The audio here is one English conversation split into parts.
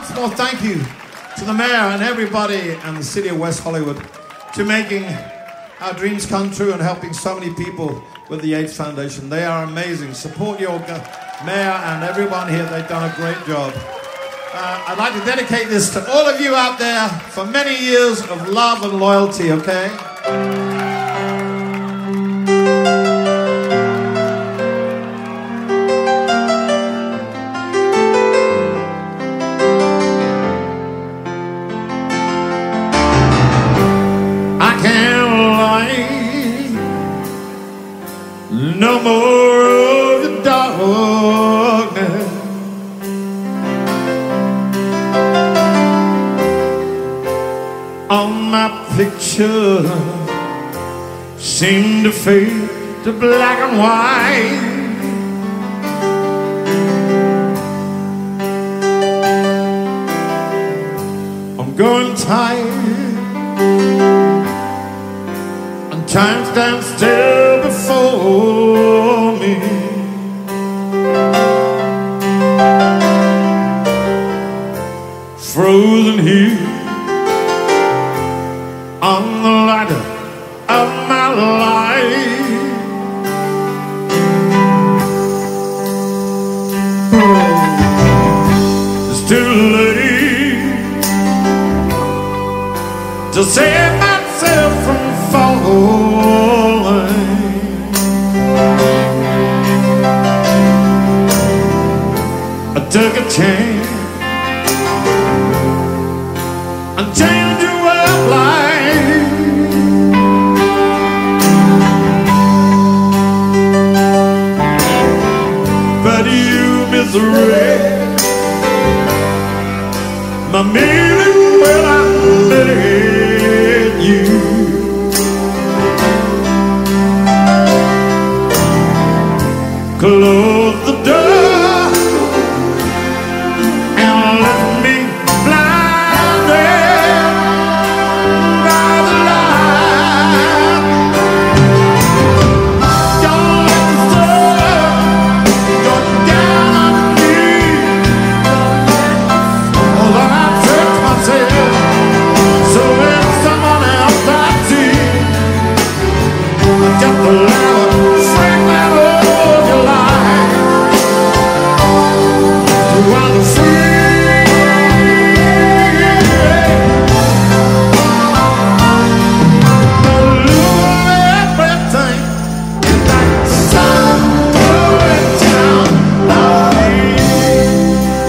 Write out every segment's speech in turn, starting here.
once more, thank you to the mayor and everybody and the city of West Hollywood to making our dreams come true and helping so many people with the AIDS Foundation. They are amazing. Support your mayor and everyone here. They've done a great job. Uh, I'd like to dedicate this to all of you out there for many years of love and loyalty, okay? Seem to fade to black and white. I'm going tired, and time stands still before Here on the ladder of my life. It's too late to save myself from falling. I took a chance. Misery. My meaning, well, I'm letting you. Close the door.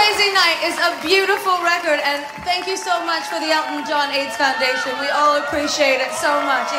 Crazy Night is a beautiful record, and thank you so much for the Elton John AIDS Foundation. We all appreciate it so much.